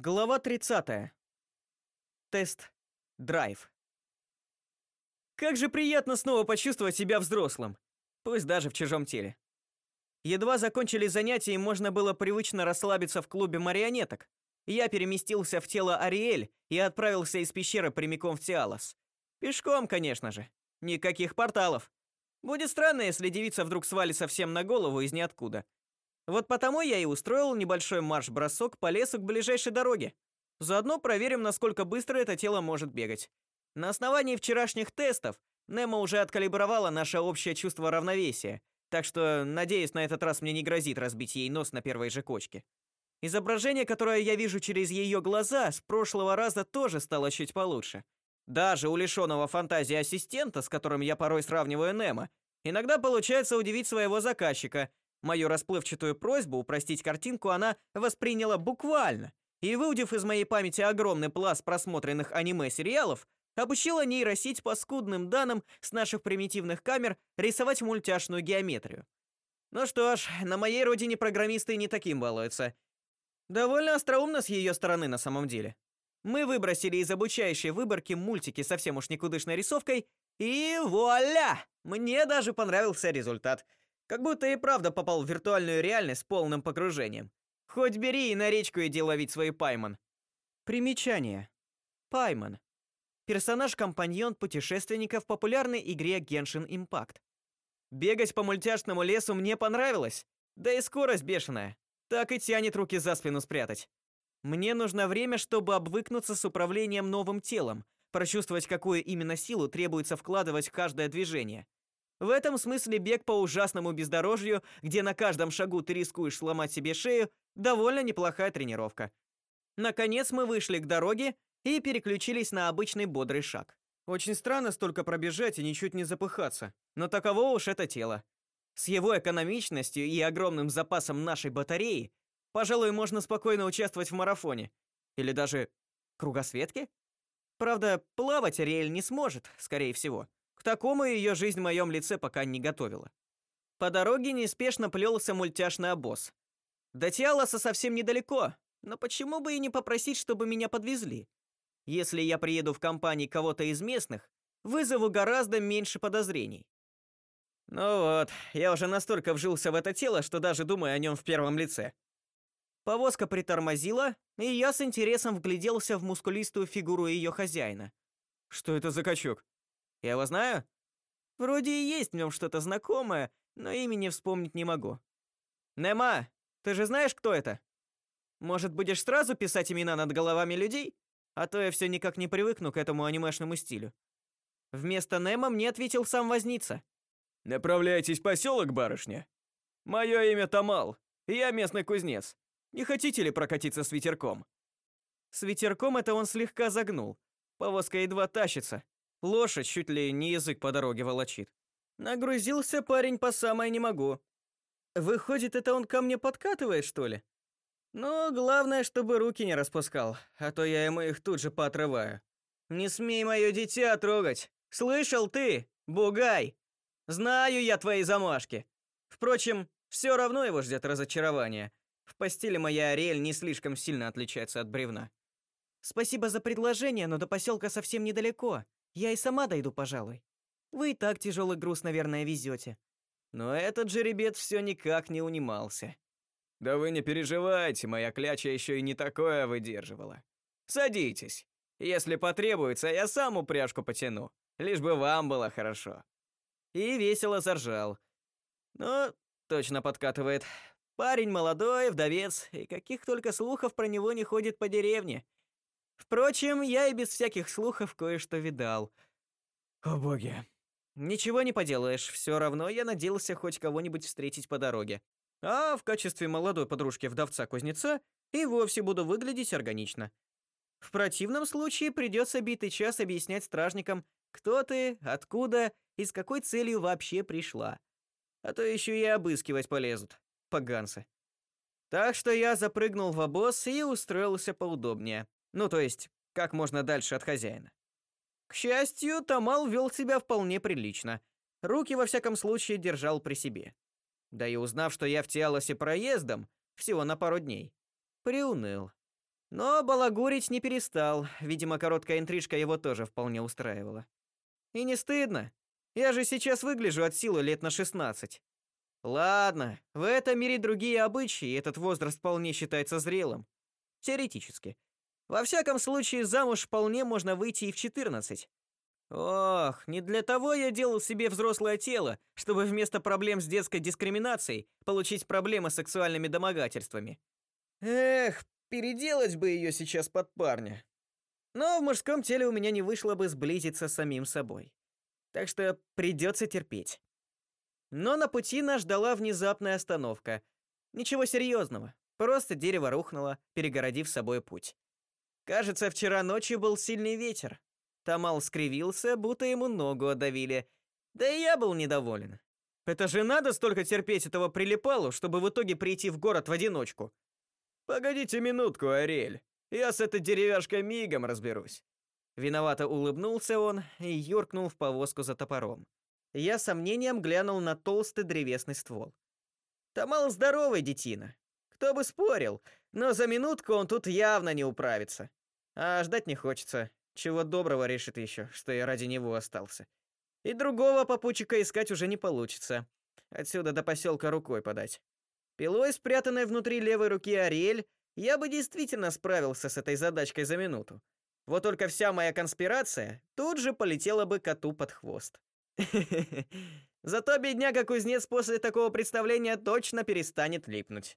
Глава 30. Тест. Драйв. Как же приятно снова почувствовать себя взрослым, пусть даже в чужом теле. Едва закончили занятия, и можно было привычно расслабиться в клубе марионеток. Я переместился в тело Ариэль и отправился из пещеры прямиком в Тиалос. Пешком, конечно же. Никаких порталов. Будет странно, если девица вдруг свалится всем на голову из ниоткуда. Вот потому я и устроил небольшой марш-бросок по лесу к ближайшей дороге. Заодно проверим, насколько быстро это тело может бегать. На основании вчерашних тестов Немо уже откалибровала наше общее чувство равновесия, так что, надеюсь, на этот раз мне не грозит разбить ей нос на первой же кочке. Изображение, которое я вижу через ее глаза, с прошлого раза тоже стало чуть получше. Даже у лишенного фантазии ассистента, с которым я порой сравниваю Немо, иногда получается удивить своего заказчика, Мою расплывчатую просьбу упростить картинку она восприняла буквально и, выудив из моей памяти огромный пласт просмотренных аниме-сериалов, обучила нейросеть по скудным данным с наших примитивных камер рисовать мультяшную геометрию. Ну что ж, на моей родине программисты не таким балуются. Довольно остроумно с ее стороны на самом деле. Мы выбросили из обучающей выборки мультики совсем уж никудышной рисовкой, и вуаля! Мне даже понравился результат — как будто и правда попал в виртуальную реальность с полным погружением. Хоть бери и на речку иди ловить свой пайман. Примечание. Пайман. Персонаж-компаньон путешественника в популярной игре Genshin Impact. Бегать по мультяшному лесу мне понравилось. Да и скорость бешеная. Так и тянет руки за спину спрятать. Мне нужно время, чтобы обвыкнуться с управлением новым телом, прочувствовать, какую именно силу требуется вкладывать в каждое движение. В этом смысле бег по ужасному бездорожью, где на каждом шагу ты рискуешь сломать себе шею, довольно неплохая тренировка. Наконец мы вышли к дороге и переключились на обычный бодрый шаг. Очень странно столько пробежать и ничуть не запыхаться, но таково уж это тело. С его экономичностью и огромным запасом нашей батареи, пожалуй, можно спокойно участвовать в марафоне или даже кругосветке. Правда, плавать Ариэль не сможет, скорее всего. Такому ее жизнь в моем лице пока не готовила. По дороге неспешно плелся мультяшный обоз. До Тиалоса совсем недалеко, но почему бы и не попросить, чтобы меня подвезли? Если я приеду в компании кого-то из местных, вызову гораздо меньше подозрений. Ну вот, я уже настолько вжился в это тело, что даже думаю о нем в первом лице. Повозка притормозила, и я с интересом вгляделся в мускулистую фигуру ее хозяина. Что это за качок? Я его знаю? Вроде и есть в нем что-то знакомое, но имени вспомнить не могу. Нема, ты же знаешь, кто это? Может, будешь сразу писать имена над головами людей? А то я все никак не привыкну к этому анимешному стилю. Вместо Нема мне ответил сам возница. Направляйтесь в поселок, барышня. Мое имя Тамал. Я местный кузнец. Не хотите ли прокатиться с ветерком? С ветерком это он слегка загнул. Повозка едва тащится, Лошадь чуть ли не язык по дороге волочит. Нагрузился парень по самое не могу. Выходит, это он ко мне подкатывает, что ли? Но главное, чтобы руки не распускал, а то я ему их тут же поотрываю. Не смей мое дитя трогать. Слышал ты, бугай? Знаю я твои замашки. Впрочем, все равно его ждет разочарование. В постели моя Ариэль не слишком сильно отличается от бревна. Спасибо за предложение, но до поселка совсем недалеко. Я и сама дойду, пожалуй. Вы и так тяжелый груз, наверное, везете. Но этот жеребец все никак не унимался. Да вы не переживайте, моя кляча еще и не такое выдерживала. Садитесь. Если потребуется, я сам упряжку потяну, лишь бы вам было хорошо. И весело заржал. Но точно подкатывает. Парень молодой, вдовец, и каких только слухов про него не ходит по деревне. Впрочем, я и без всяких слухов кое-что видал. О боги. Ничего не поделаешь, все равно я надеялся хоть кого-нибудь встретить по дороге. А в качестве молодой подружки вдовца-кузнеца и вовсе буду выглядеть органично. В противном случае придется битый час объяснять стражникам, кто ты, откуда и с какой целью вообще пришла. А то еще и обыскивать полезут, поганцы. Так что я запрыгнул в обоз и устроился поудобнее. Ну, то есть, как можно дальше от хозяина. К счастью, Тамал вел себя вполне прилично. Руки, во всяком случае, держал при себе. Да и узнав, что я в Тиалосе проездом, всего на пару дней, приуныл. Но балагурить не перестал. Видимо, короткая интрижка его тоже вполне устраивала. И не стыдно. Я же сейчас выгляжу от силы лет на 16. Ладно, в этом мире другие обычаи, и этот возраст вполне считается зрелым. Теоретически. Во всяком случае, замуж вполне можно выйти и в 14. Ох, не для того я делал себе взрослое тело, чтобы вместо проблем с детской дискриминацией получить проблемы с сексуальными домогательствами. Эх, переделать бы ее сейчас под парня. Но в мужском теле у меня не вышло бы сблизиться с самим собой. Так что придется терпеть. Но на пути нас ждала внезапная остановка. Ничего серьезного, просто дерево рухнуло, перегородив собой путь. Кажется, вчера ночью был сильный ветер. Тамал скривился, будто ему ногу отдавили. Да и я был недоволен. Это же надо столько терпеть этого прилипалу, чтобы в итоге прийти в город в одиночку. Погодите минутку, Ариэль. Я с этой деревяшкой мигом разберусь. Виновато улыбнулся он и юркнул в повозку за топором. Я с сомнением глянул на толстый древесный ствол. Тамал здоровый детина. Кто бы спорил, но за минутку он тут явно не управится. А ждать не хочется. Чего доброго решит еще, что я ради него остался. И другого попутчика искать уже не получится. Отсюда до поселка рукой подать. Пилой, спрятанной внутри левой руки Ариэль, я бы действительно справился с этой задачкой за минуту. Вот только вся моя конспирация тут же полетела бы коту под хвост. Зато бедняга-кузнец после такого представления точно перестанет липнуть.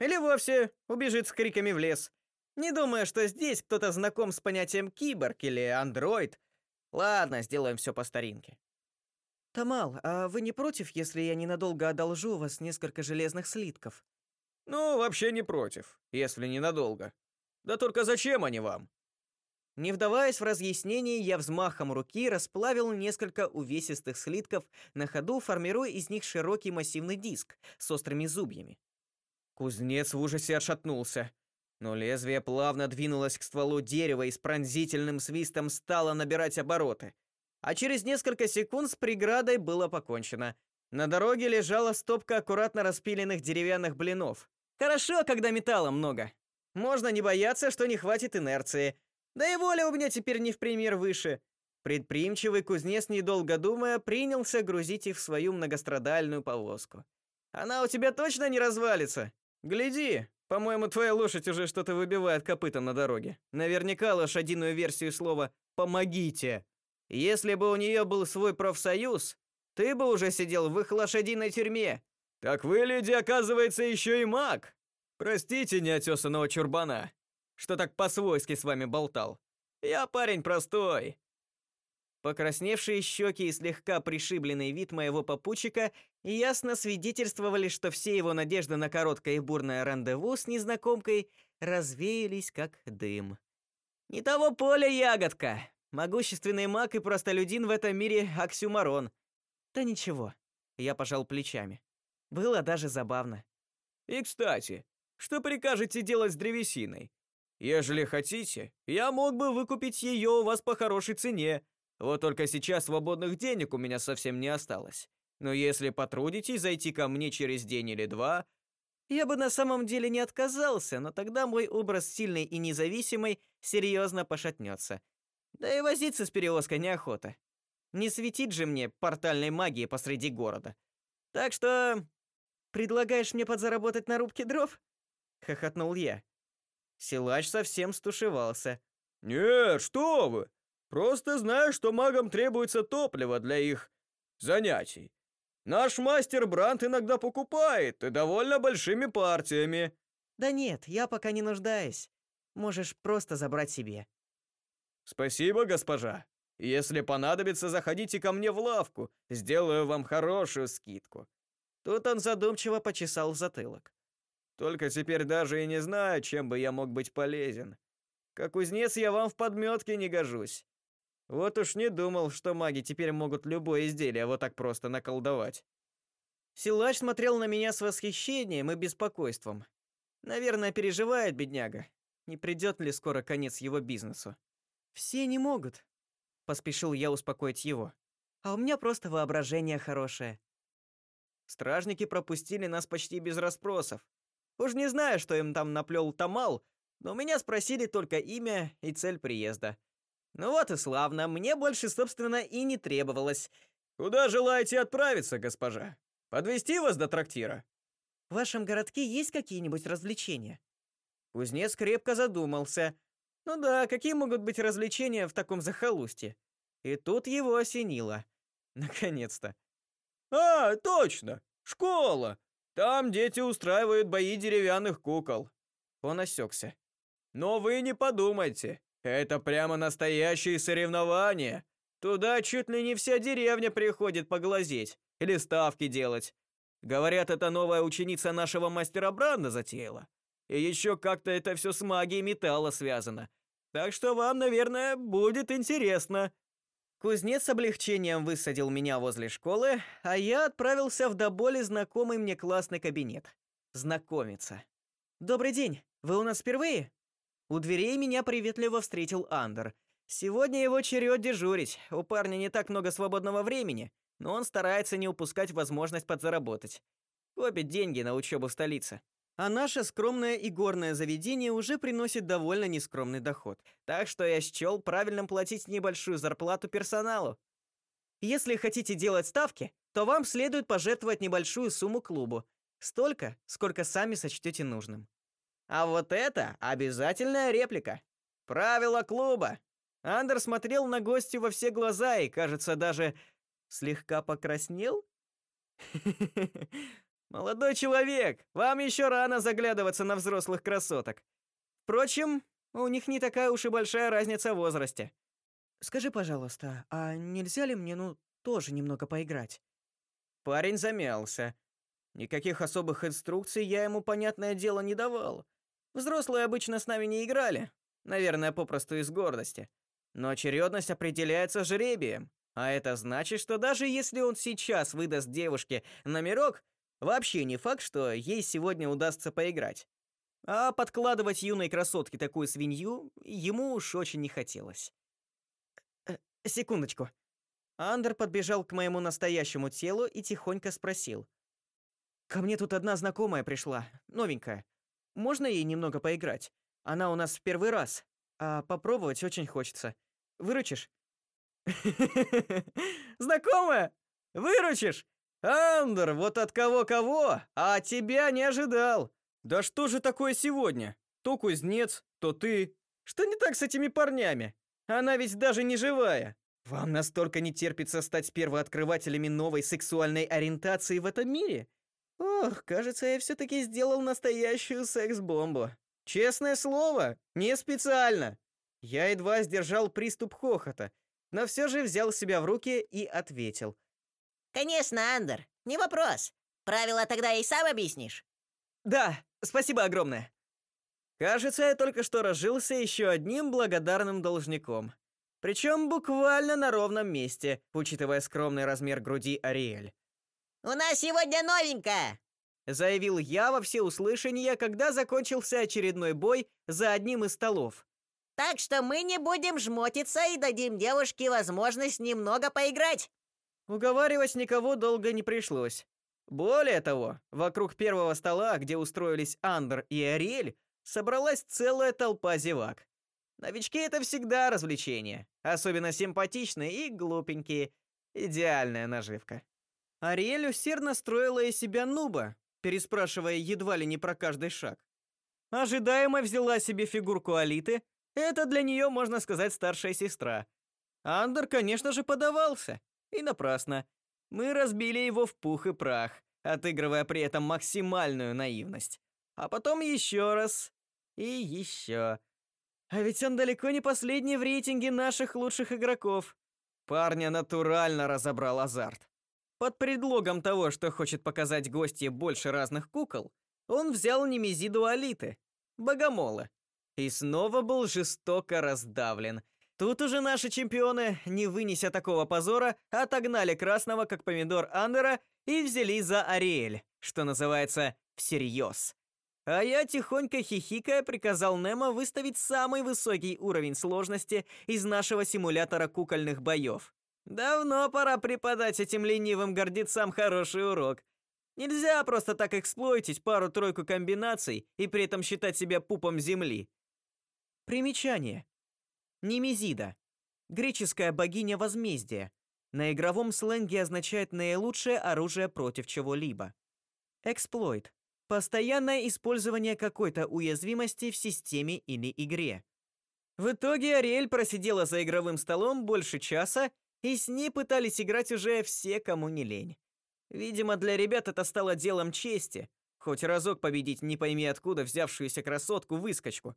Или вовсе убежит с криками в лес. Не думаю, что здесь кто-то знаком с понятием киборг или андроид. Ладно, сделаем все по старинке. Тамал, а вы не против, если я ненадолго одолжу у вас несколько железных слитков? Ну, вообще не против, если ненадолго. Да только зачем они вам? Не вдаваясь в разъяснение, я взмахом руки расплавил несколько увесистых слитков, на ходу формируя из них широкий массивный диск с острыми зубьями. Кузнец в ужасе отшатнулся, но лезвие плавно двинулось к стволу дерева и с пронзительным свистом стало набирать обороты. А через несколько секунд с преградой было покончено. На дороге лежала стопка аккуратно распиленных деревянных блинов. Хорошо, когда металла много. Можно не бояться, что не хватит инерции. Да и воля у меня теперь не в пример выше. Предприимчивый кузнец, недолго думая, принялся грузить их в свою многострадальную повозку. Она у тебя точно не развалится? Гляди, по-моему, твоя лошадь уже что-то выбивает копытом на дороге. Наверняка лошадиную версию слова «помогите». Если бы у нее был свой профсоюз, ты бы уже сидел в их лошадиной тюрьме. Так вы, люди, оказывается, еще и маг. Простите неотесанного чурбана что так по-свойски с вами болтал. Я парень простой. Покрасневшие щеки и слегка пришибленный вид моего попутчика ясно свидетельствовали, что все его надежды на короткое и бурное рандеву с незнакомкой развеялись как дым. Не того поля ягодка. Могущественный маг и простолюдин в этом мире оксюмарон. Да ничего, я пожал плечами. Было даже забавно. И, кстати, что прикажете делать с древесиной? Ежели хотите, я мог бы выкупить ее у вас по хорошей цене. Вот только сейчас свободных денег у меня совсем не осталось. Но если потрудитесь зайти ко мне через день или два, я бы на самом деле не отказался, но тогда мой образ сильной и независимой серьезно пошатнется. Да и возиться с перевозкой неохота. Не светить же мне портальной магией посреди города. Так что предлагаешь мне подзаработать на рубке дров? хохотнул я. Силач совсем стушевался. «Нет, что вы! Просто знаю, что магам требуется топливо для их занятий. Наш мастер Брант иногда покупает, и довольно большими партиями». «Да нет, я пока не нуждаюсь. Можешь просто забрать себе». «Спасибо, госпожа. Если понадобится, заходите ко мне в лавку, сделаю вам хорошую скидку». Тут он задумчиво почесал затылок. Только теперь даже и не знаю, чем бы я мог быть полезен. Как кузнец я вам в подметке не гожусь. Вот уж не думал, что маги теперь могут любое изделие вот так просто наколдовать. Силач смотрел на меня с восхищением и беспокойством. Наверное, переживает бедняга. Не придет ли скоро конец его бизнесу? Все не могут, поспешил я успокоить его. А у меня просто воображение хорошее. Стражники пропустили нас почти без расспросов. Уж не знаю, что им там наплел Тамал, но меня спросили только имя и цель приезда. Ну вот и славно, мне больше, собственно, и не требовалось. Куда желаете отправиться, госпожа? Подвести вас до трактира? В вашем городке есть какие-нибудь развлечения? Кузнец крепко задумался. Ну да, какие могут быть развлечения в таком захолустье? И тут его осенило. Наконец-то. А, точно. Школа. Там дети устраивают бои деревянных кукол. Он осекся. Но вы не подумайте, это прямо настоящие соревнования. Туда чуть ли не вся деревня приходит поглазеть или ставки делать. Говорят, это новая ученица нашего мастера Бранда затеяла. И еще как-то это все с магией металла связано. Так что вам, наверное, будет интересно. Кузнец с облегчением высадил меня возле школы, а я отправился в до боли знакомый мне классный кабинет. Знакомиться. Добрый день. Вы у нас впервые? У дверей меня приветливо встретил Андер. Сегодня его черед дежурить. У парня не так много свободного времени, но он старается не упускать возможность подзаработать. Копит деньги на учебу в столице. А наше скромное игорное заведение уже приносит довольно нескромный доход. Так что я счел правильным платить небольшую зарплату персоналу. Если хотите делать ставки, то вам следует пожертвовать небольшую сумму клубу. Столько, сколько сами сочтете нужным. А вот это обязательная реплика. Правила клуба. Андер смотрел на гостя во все глаза и, кажется, даже слегка покраснел. Молодой человек, вам еще рано заглядываться на взрослых красоток. Впрочем, у них не такая уж и большая разница в возрасте. Скажи, пожалуйста, а нельзя ли мне, ну, тоже немного поиграть? Парень замялся. Никаких особых инструкций я ему, понятное дело, не давал. Взрослые обычно с нами не играли, наверное, попросту из гордости. Но очередность определяется жребием, а это значит, что даже если он сейчас выдаст девушке номерок, вообще не факт, что ей сегодня удастся поиграть. А подкладывать юной красотке такую свинью ему уж очень не хотелось. Э, секундочку. Андер подбежал к моему настоящему телу и тихонько спросил: "Ко мне тут одна знакомая пришла, новенькая. Можно ей немного поиграть? Она у нас в первый раз, а попробовать очень хочется. Выручишь? Знакомая? Выручишь? Андер, вот от кого-кого, а от тебя не ожидал. Да что же такое сегодня? То кузнец, то ты. Что не так с этими парнями? Она ведь даже не живая. Вам настолько не терпится стать первооткрывателями новой сексуальной ориентации в этом мире? Ох, кажется, я все таки сделал настоящую секс-бомбу. Честное слово, не специально. Я едва сдержал приступ хохота, но все же взял себя в руки и ответил: "Конечно, Андер, не вопрос. Правила тогда и сам объяснишь". "Да, спасибо огромное". Кажется, я только что разжился еще одним благодарным должником. Причем буквально на ровном месте, учитывая скромный размер груди Ариэль. «У нас сегодня новенькая!» заявил я во всеуслышание, когда закончился очередной бой за одним из столов. «Так что мы не будем жмотиться и дадим девушке возможность немного поиграть!» Уговаривать никого долго не пришлось. Более того, вокруг первого стола, где устроились Андер и Ариэль, собралась целая толпа зевак. Новички — это всегда развлечение, особенно симпатичные и глупенькие. Идеальная наживка. Ариэль усердно строила из себя нуба, переспрашивая едва ли не про каждый шаг. Ожидаемо взяла себе фигурку Алиты. Это для нее, можно сказать, старшая сестра. Андер, конечно же, подавался. И напрасно. Мы разбили его в пух и прах, отыгрывая при этом максимальную наивность. А потом еще раз. И еще. А ведь он далеко не последний в рейтинге наших лучших игроков. Парня натурально разобрал азарт. Под предлогом того, что хочет показать гостье больше разных кукол, он взял Немезиду Алиты, богомола, и снова был жестоко раздавлен. Тут уже наши чемпионы, не вынеся такого позора, отогнали красного как помидор Андера и взялись за Ариэль, что называется, всерьез. А я тихонько хихикая приказал Немо выставить самый высокий уровень сложности из нашего симулятора кукольных боев. Давно пора преподать этим ленивым гордецам хороший урок. Нельзя просто так эксплойтить пару-тройку комбинаций и при этом считать себя пупом земли. Примечание. Немезида. Греческая богиня возмездия. На игровом сленге означает наилучшее оружие против чего-либо. Эксплойт. Постоянное использование какой-то уязвимости в системе или игре. В итоге Ариэль просидела за игровым столом больше часа, и с ней пытались играть уже все, кому не лень. Видимо, для ребят это стало делом чести, хоть разок победить не пойми откуда взявшуюся красотку-выскочку.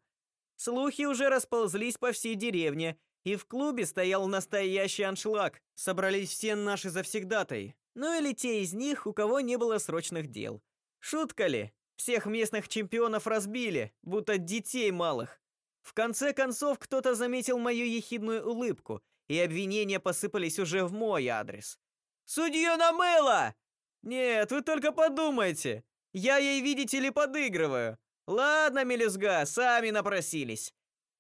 Слухи уже расползлись по всей деревне, и в клубе стоял настоящий аншлаг. Собрались все наши завсегдатай, ну или те из них, у кого не было срочных дел. Шутка ли? Всех местных чемпионов разбили, будто детей малых. В конце концов, кто-то заметил мою ехидную улыбку, и обвинения посыпались уже в мой адрес. «Судью намыло!» «Нет, вы только подумайте! Я ей, видите ли, подыгрываю! Ладно, мелюзга, сами напросились!»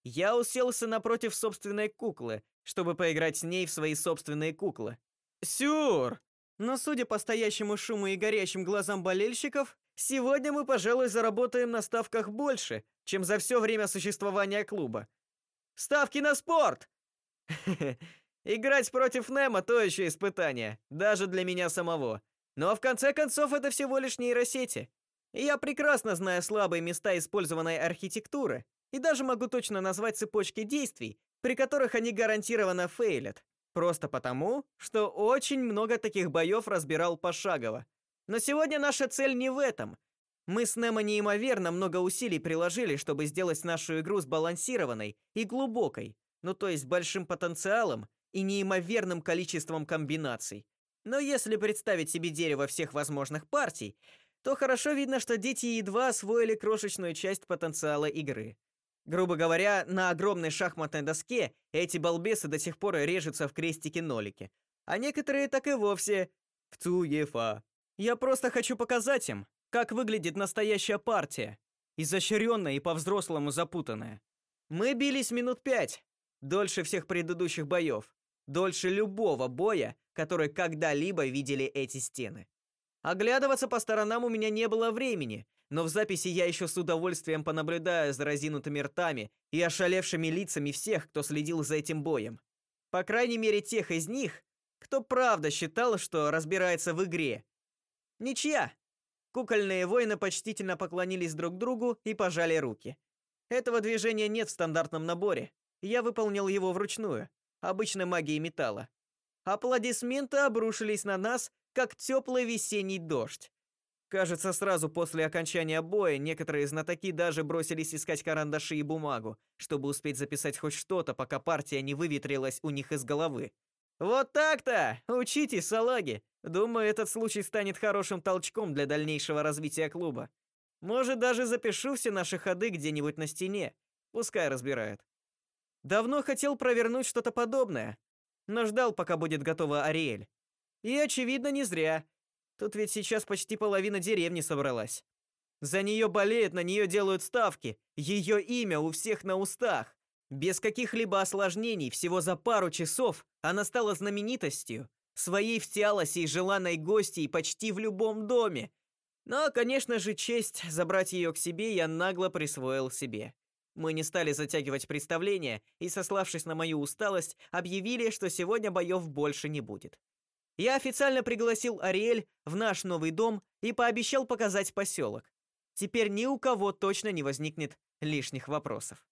Я уселся напротив собственной куклы, чтобы поиграть с ней в свои собственные куклы. «Сюр!» Но судя по стоящему шуму и горящим глазам болельщиков, сегодня мы, пожалуй, заработаем на ставках больше, чем за все время существования клуба. Ставки на спорт! Играть против Немо то еще испытание, даже для меня самого. Но в конце концов это всего лишь нейросети. Я прекрасно знаю слабые места использованной архитектуры и даже могу точно назвать цепочки действий, при которых они гарантированно фейлят. Просто потому, что очень много таких боев разбирал пошагово. Но сегодня наша цель не в этом. Мы с Немо неимоверно много усилий приложили, чтобы сделать нашу игру сбалансированной и глубокой, ну то есть большим потенциалом и неимоверным количеством комбинаций. Но если представить себе дерево всех возможных партий, то хорошо видно, что дети едва освоили крошечную часть потенциала игры. Грубо говоря, на огромной шахматной доске эти балбесы до сих пор режутся в крестики-нолики, а некоторые так и вовсе в цуефа. Я просто хочу показать им, как выглядит настоящая партия, изощренная и по-взрослому запутанная. Мы бились минут пять, дольше всех предыдущих боев, дольше любого боя, который когда-либо видели эти стены. Оглядываться по сторонам у меня не было времени, но в записи я еще с удовольствием понаблюдаю за разинутыми ртами и ошалевшими лицами всех, кто следил за этим боем. По крайней мере, тех из них, кто правда считал, что разбирается в игре. Ничья. Кукольные воины почтительно поклонились друг другу и пожали руки. Этого движения нет в стандартном наборе. Я выполнил его вручную, обычной магией металла. Аплодисменты обрушились на нас, как теплый весенний дождь. Кажется, сразу после окончания боя некоторые знатоки даже бросились искать карандаши и бумагу, чтобы успеть записать хоть что-то, пока партия не выветрилась у них из головы. Вот так-то! Учитесь, салаги! Думаю, этот случай станет хорошим толчком для дальнейшего развития клуба. Может, даже запишу все наши ходы где-нибудь на стене. Пускай разбирают. Давно хотел провернуть что-то подобное, но ждал, пока будет готова Ариэль. И очевидно, не зря. Тут ведь сейчас почти половина деревни собралась. За нее болеют, на нее делают ставки. Ее имя у всех на устах. Без каких-либо осложнений, всего за пару часов она стала знаменитостью, своей втялась и желанной гостьей почти в любом доме. Но, конечно же, честь забрать ее к себе я нагло присвоил себе. Мы не стали затягивать представление и, сославшись на мою усталость, объявили, что сегодня боев больше не будет. Я официально пригласил Ариэль в наш новый дом и пообещал показать поселок. Теперь ни у кого точно не возникнет лишних вопросов.